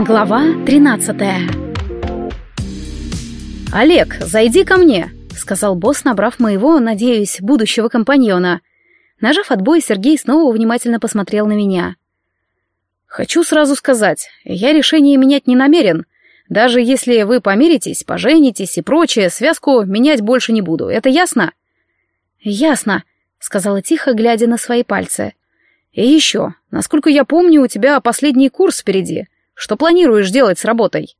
Глава 13 «Олег, зайди ко мне», — сказал босс, набрав моего, надеюсь, будущего компаньона. Нажав отбой, Сергей снова внимательно посмотрел на меня. «Хочу сразу сказать, я решение менять не намерен. Даже если вы помиритесь, поженитесь и прочее, связку менять больше не буду. Это ясно?» «Ясно», — сказала тихо, глядя на свои пальцы. «И еще, насколько я помню, у тебя последний курс впереди. Что планируешь делать с работой?»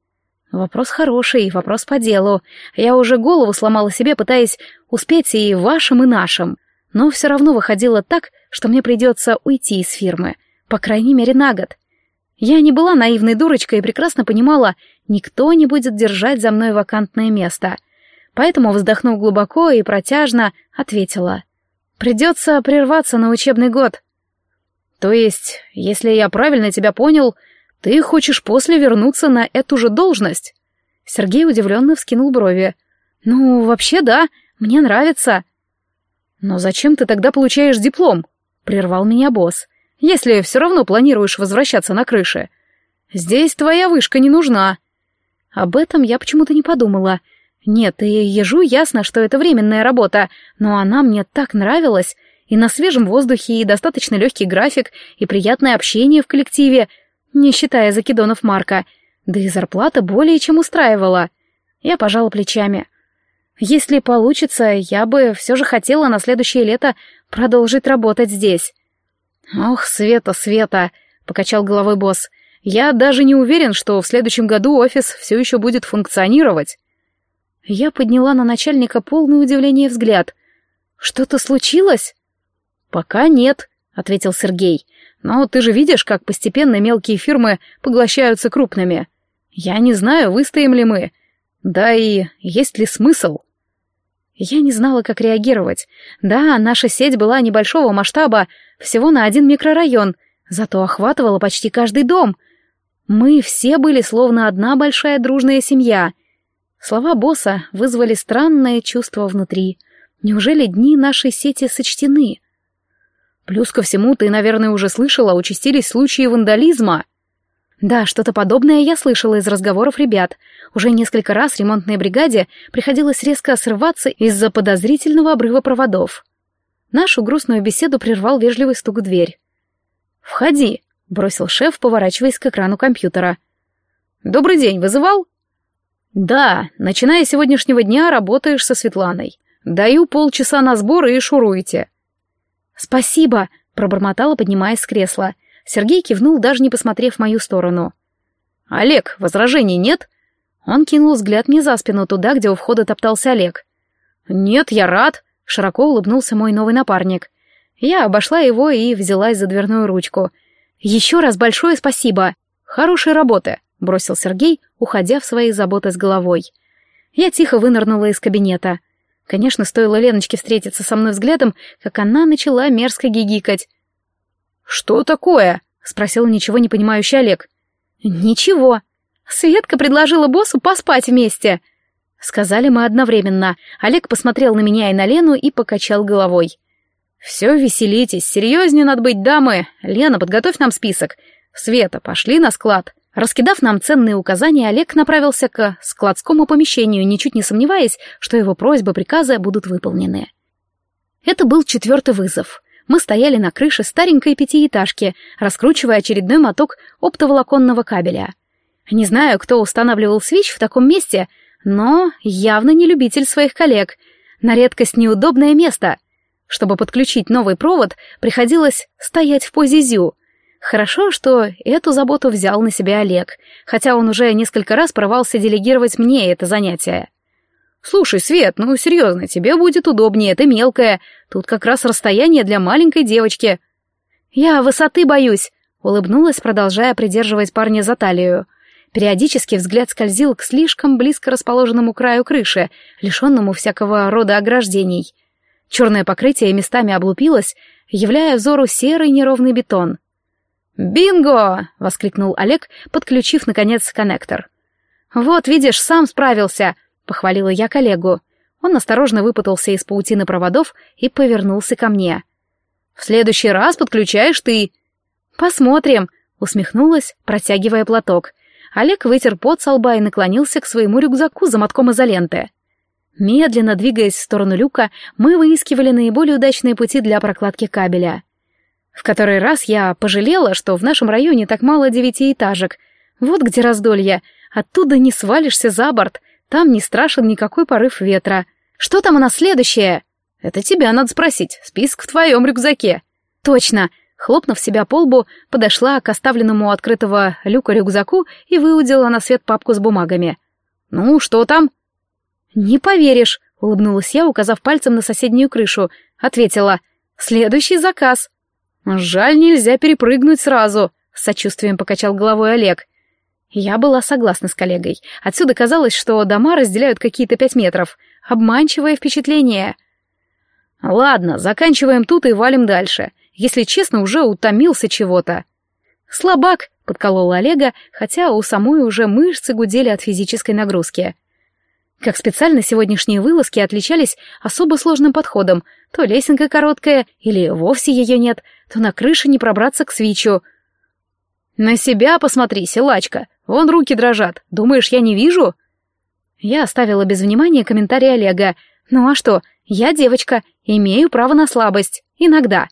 Вопрос хороший, вопрос по делу. Я уже голову сломала себе, пытаясь успеть и вашим, и нашим. Но все равно выходило так, что мне придется уйти из фирмы. По крайней мере, на год. Я не была наивной дурочкой и прекрасно понимала, никто не будет держать за мной вакантное место. Поэтому, вздохнув глубоко и протяжно, ответила. «Придется прерваться на учебный год». «То есть, если я правильно тебя понял, — ты хочешь после вернуться на эту же должность? Сергей удивленно вскинул брови. Ну, вообще да, мне нравится. Но зачем ты тогда получаешь диплом? Прервал меня босс. Если все равно планируешь возвращаться на крыше. Здесь твоя вышка не нужна. Об этом я почему-то не подумала. Нет, и ежу ясно, что это временная работа, но она мне так нравилась. И на свежем воздухе, и достаточно легкий график, и приятное общение в коллективе — не считая закидонов Марка, да и зарплата более чем устраивала. Я пожала плечами. Если получится, я бы все же хотела на следующее лето продолжить работать здесь. «Ох, Света, Света!» — покачал головой босс. «Я даже не уверен, что в следующем году офис все еще будет функционировать». Я подняла на начальника полное удивление взгляд. «Что-то случилось?» «Пока нет», — ответил Сергей. Но ты же видишь, как постепенно мелкие фирмы поглощаются крупными. Я не знаю, выстоим ли мы. Да и есть ли смысл? Я не знала, как реагировать. Да, наша сеть была небольшого масштаба, всего на один микрорайон, зато охватывала почти каждый дом. Мы все были словно одна большая дружная семья. Слова босса вызвали странное чувство внутри. Неужели дни нашей сети сочтены? Плюс ко всему, ты, наверное, уже слышала, участились случаи вандализма. Да, что-то подобное я слышала из разговоров ребят. Уже несколько раз ремонтной бригаде приходилось резко срываться из-за подозрительного обрыва проводов. Нашу грустную беседу прервал вежливый стук в дверь. «Входи», — бросил шеф, поворачиваясь к экрану компьютера. «Добрый день, вызывал?» «Да, начиная с сегодняшнего дня работаешь со Светланой. Даю полчаса на сборы и шуруйте». «Спасибо!» — пробормотала, поднимаясь с кресла. Сергей кивнул, даже не посмотрев в мою сторону. «Олег, возражений нет?» Он кинул взгляд мне за спину, туда, где у входа топтался Олег. «Нет, я рад!» — широко улыбнулся мой новый напарник. Я обошла его и взялась за дверную ручку. «Еще раз большое спасибо!» «Хорошей работы!» — бросил Сергей, уходя в свои заботы с головой. Я тихо вынырнула из кабинета. Конечно, стоило Леночке встретиться со мной взглядом, как она начала мерзко гигикать. «Что такое?» — спросил ничего не понимающий Олег. «Ничего. Светка предложила боссу поспать вместе». Сказали мы одновременно. Олег посмотрел на меня и на Лену и покачал головой. «Все, веселитесь, серьезнее надо быть, дамы. Лена, подготовь нам список. Света, пошли на склад». Раскидав нам ценные указания, Олег направился к складскому помещению, ничуть не сомневаясь, что его просьбы, приказы будут выполнены. Это был четвертый вызов. Мы стояли на крыше старенькой пятиэтажки, раскручивая очередной моток оптоволоконного кабеля. Не знаю, кто устанавливал свич в таком месте, но явно не любитель своих коллег. На редкость неудобное место. Чтобы подключить новый провод, приходилось стоять в позе зю — Хорошо, что эту заботу взял на себя Олег, хотя он уже несколько раз порывался делегировать мне это занятие. «Слушай, Свет, ну серьезно, тебе будет удобнее, ты мелкая, тут как раз расстояние для маленькой девочки». «Я высоты боюсь», — улыбнулась, продолжая придерживать парня за талию. Периодически взгляд скользил к слишком близко расположенному краю крыши, лишенному всякого рода ограждений. Черное покрытие местами облупилось, являя взору серый неровный бетон — «Бинго!» — воскликнул Олег, подключив, наконец, коннектор. «Вот, видишь, сам справился!» — похвалила я коллегу. Он осторожно выпутался из паутины проводов и повернулся ко мне. «В следующий раз подключаешь ты!» «Посмотрим!» — усмехнулась, протягивая платок. Олег вытер пот со лба и наклонился к своему рюкзаку за мотком изоленты. Медленно двигаясь в сторону люка, мы выискивали наиболее удачные пути для прокладки кабеля. В который раз я пожалела, что в нашем районе так мало девятиэтажек. Вот где раздолье. Оттуда не свалишься за борт, там не страшен никакой порыв ветра. Что там у нас следующее? Это тебя надо спросить, список в твоем рюкзаке. Точно. Хлопнув себя по лбу, подошла к оставленному открытого люка рюкзаку и выудила на свет папку с бумагами. «Ну, что там?» «Не поверишь», — улыбнулась я, указав пальцем на соседнюю крышу. Ответила. «Следующий заказ». «Жаль, нельзя перепрыгнуть сразу», — с сочувствием покачал головой Олег. Я была согласна с коллегой. Отсюда казалось, что дома разделяют какие-то пять метров. Обманчивое впечатление. «Ладно, заканчиваем тут и валим дальше. Если честно, уже утомился чего-то». «Слабак», — подколол Олега, хотя у самой уже мышцы гудели от физической нагрузки. Как специально сегодняшние вылазки отличались особо сложным подходом. То лесенка короткая, или вовсе ее нет, то на крыше не пробраться к свичу. «На себя посмотри, силачка! Вон руки дрожат. Думаешь, я не вижу?» Я оставила без внимания комментарий Олега. «Ну а что? Я девочка, имею право на слабость. Иногда».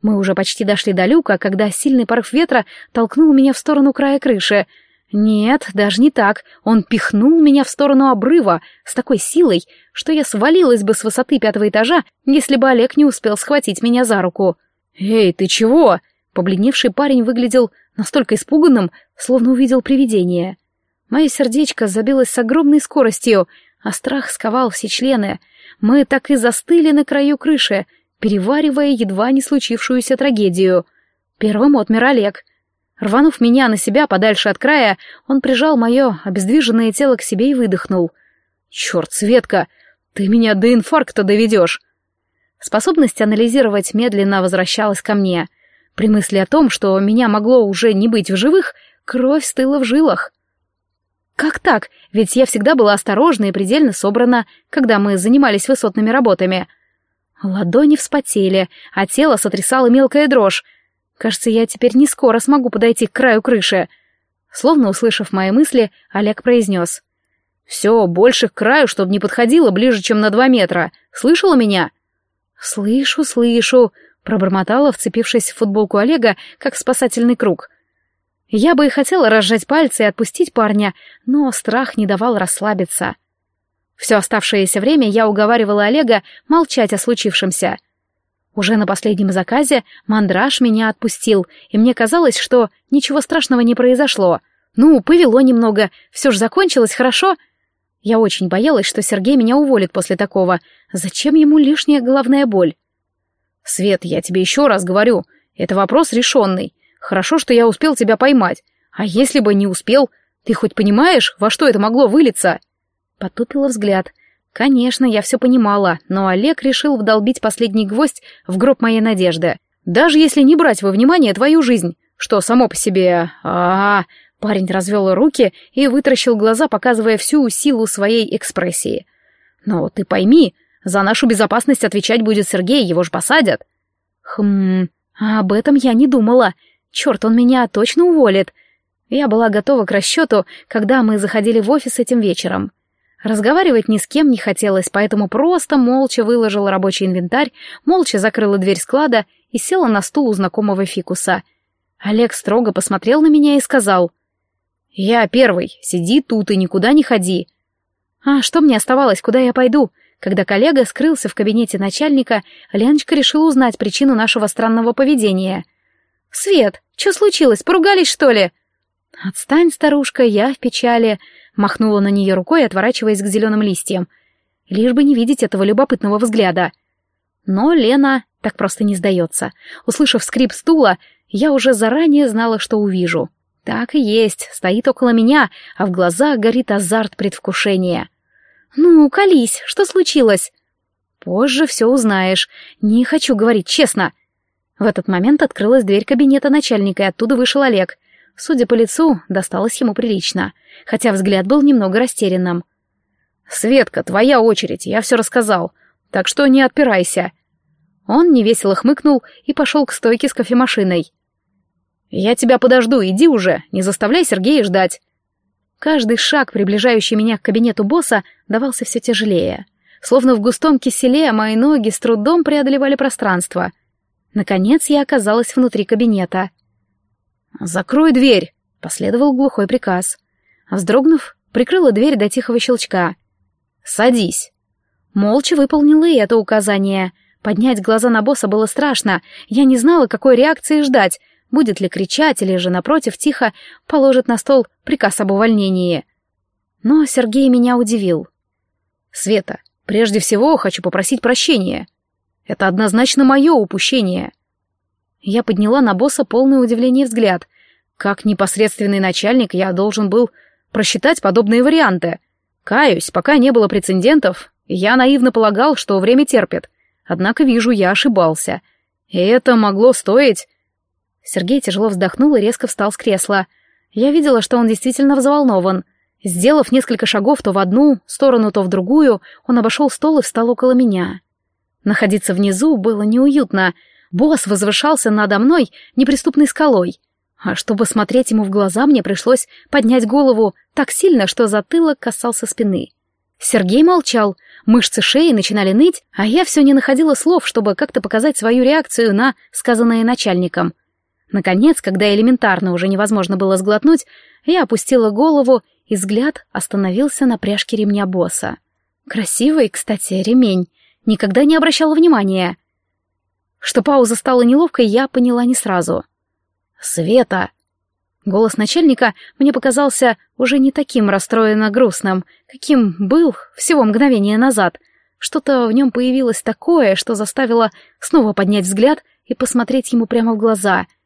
Мы уже почти дошли до люка, когда сильный порыв ветра толкнул меня в сторону края крыши — нет, даже не так. Он пихнул меня в сторону обрыва с такой силой, что я свалилась бы с высоты пятого этажа, если бы Олег не успел схватить меня за руку. «Эй, ты чего?» Побледневший парень выглядел настолько испуганным, словно увидел привидение. Мое сердечко забилось с огромной скоростью, а страх сковал все члены. Мы так и застыли на краю крыши, переваривая едва не случившуюся трагедию. Первым отмер Олег — Рванув меня на себя подальше от края, он прижал мое обездвиженное тело к себе и выдохнул. «Черт, Светка, ты меня до инфаркта доведешь!» Способность анализировать медленно возвращалась ко мне. При мысли о том, что меня могло уже не быть в живых, кровь стыла в жилах. Как так? Ведь я всегда была осторожна и предельно собрана, когда мы занимались высотными работами. Ладони вспотели, а тело сотрясало мелкая дрожь. Кажется, я теперь не скоро смогу подойти к краю крыши. Словно услышав мои мысли, Олег произнес. «Все, больше к краю, чтобы не подходило ближе, чем на два метра. Слышала меня?» «Слышу, слышу», — пробормотала, вцепившись в футболку Олега, как спасательный круг. Я бы и хотела разжать пальцы и отпустить парня, но страх не давал расслабиться. Все оставшееся время я уговаривала Олега молчать о случившемся — уже на последнем заказе мандраж меня отпустил, и мне казалось, что ничего страшного не произошло. Ну, повело немного, все же закончилось хорошо. Я очень боялась, что Сергей меня уволит после такого. Зачем ему лишняя головная боль? Свет, я тебе еще раз говорю, это вопрос решенный. Хорошо, что я успел тебя поймать. А если бы не успел, ты хоть понимаешь, во что это могло вылиться? Потупила взгляд. Конечно, я все понимала, но Олег решил вдолбить последний гвоздь в гроб моей надежды. Даже если не брать во внимание твою жизнь, что само по себе... а, Парень развел руки и вытаращил глаза, показывая всю силу своей экспрессии. «Но ты пойми, за нашу безопасность отвечать будет Сергей, его ж посадят». «Хм, об этом я не думала. Черт, он меня точно уволит». Я была готова к расчету, когда мы заходили в офис этим вечером. Разговаривать ни с кем не хотелось, поэтому просто молча выложила рабочий инвентарь, молча закрыла дверь склада и села на стул у знакомого фикуса. Олег строго посмотрел на меня и сказал, «Я первый, сиди тут и никуда не ходи». А что мне оставалось, куда я пойду? Когда коллега скрылся в кабинете начальника, Леночка решила узнать причину нашего странного поведения. «Свет, что случилось, поругались, что ли?» «Отстань, старушка, я в печали», Махнула на нее рукой, отворачиваясь к зеленым листьям. Лишь бы не видеть этого любопытного взгляда. Но Лена так просто не сдается. Услышав скрип стула, я уже заранее знала, что увижу. Так и есть, стоит около меня, а в глазах горит азарт предвкушения. «Ну, колись, что случилось?» «Позже все узнаешь. Не хочу говорить честно». В этот момент открылась дверь кабинета начальника, и оттуда вышел Олег — Судя по лицу, досталось ему прилично, хотя взгляд был немного растерянным. «Светка, твоя очередь, я все рассказал, так что не отпирайся». Он невесело хмыкнул и пошел к стойке с кофемашиной. «Я тебя подожду, иди уже, не заставляй Сергея ждать». Каждый шаг, приближающий меня к кабинету босса, давался все тяжелее. Словно в густом киселе мои ноги с трудом преодолевали пространство. Наконец я оказалась внутри кабинета. «Закрой дверь!» — последовал глухой приказ. Вздрогнув, прикрыла дверь до тихого щелчка. «Садись!» Молча выполнила и это указание. Поднять глаза на босса было страшно. Я не знала, какой реакции ждать, будет ли кричать или же, напротив, тихо положит на стол приказ об увольнении. Но Сергей меня удивил. «Света, прежде всего хочу попросить прощения. Это однозначно мое упущение». Я подняла на босса полное удивление взгляд. Как непосредственный начальник я должен был просчитать подобные варианты. Каюсь, пока не было прецедентов, я наивно полагал, что время терпит. Однако вижу, я ошибался. И это могло стоить... Сергей тяжело вздохнул и резко встал с кресла. Я видела, что он действительно взволнован. Сделав несколько шагов то в одну сторону, то в другую, он обошел стол и встал около меня. Находиться внизу было неуютно. Босс возвышался надо мной неприступной скалой. А чтобы смотреть ему в глаза, мне пришлось поднять голову так сильно, что затылок касался спины. Сергей молчал, мышцы шеи начинали ныть, а я все не находила слов, чтобы как-то показать свою реакцию на сказанное начальником. Наконец, когда элементарно уже невозможно было сглотнуть, я опустила голову, и взгляд остановился на пряжке ремня босса. Красивый, кстати, ремень. Никогда не обращала внимания. Что пауза стала неловкой, я поняла не сразу. «Света!» Голос начальника мне показался уже не таким расстроенно грустным, каким был всего мгновение назад. Что-то в нем появилось такое, что заставило снова поднять взгляд и посмотреть ему прямо в глаза —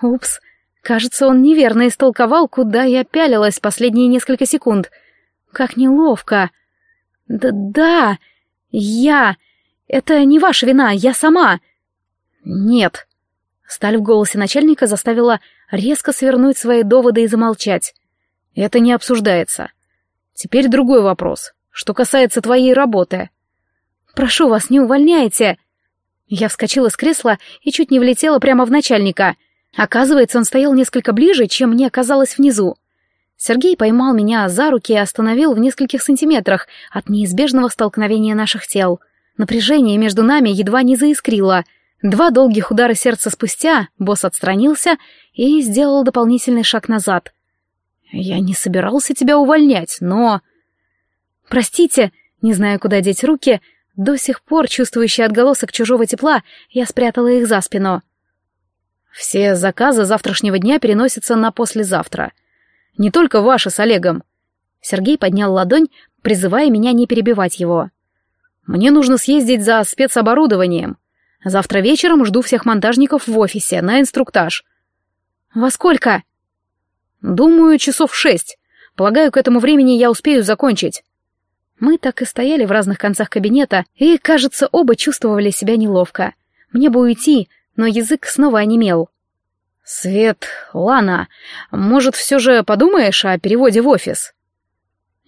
Упс, кажется, он неверно истолковал, куда я пялилась последние несколько секунд. Как неловко. Да-да, я... Это не ваша вина, я сама. Нет. Сталь в голосе начальника заставила резко свернуть свои доводы и замолчать. Это не обсуждается. Теперь другой вопрос. Что касается твоей работы. Прошу вас, не увольняйте. Я вскочила с кресла и чуть не влетела прямо в начальника — Оказывается, он стоял несколько ближе, чем мне казалось внизу. Сергей поймал меня за руки и остановил в нескольких сантиметрах от неизбежного столкновения наших тел. Напряжение между нами едва не заискрило. Два долгих удара сердца спустя босс отстранился и сделал дополнительный шаг назад. «Я не собирался тебя увольнять, но...» «Простите», не зная, куда деть руки, до сих пор чувствующий отголосок чужого тепла, я спрятала их за спину. Все заказы завтрашнего дня переносятся на послезавтра. Не только ваши с Олегом. Сергей поднял ладонь, призывая меня не перебивать его. Мне нужно съездить за спецоборудованием. Завтра вечером жду всех монтажников в офисе на инструктаж. Во сколько? Думаю, часов шесть. Полагаю, к этому времени я успею закончить. Мы так и стояли в разных концах кабинета, и, кажется, оба чувствовали себя неловко. Мне бы уйти, но язык снова онемел. «Свет, Лана, может, все же подумаешь о переводе в офис?»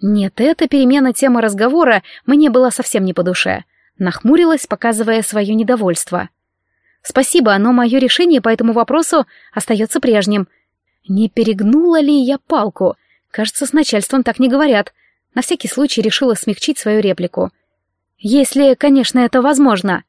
Нет, эта перемена темы разговора мне была совсем не по душе. Нахмурилась, показывая свое недовольство. «Спасибо, но мое решение по этому вопросу остается прежним. Не перегнула ли я палку? Кажется, с начальством так не говорят. На всякий случай решила смягчить свою реплику. Если, конечно, это возможно».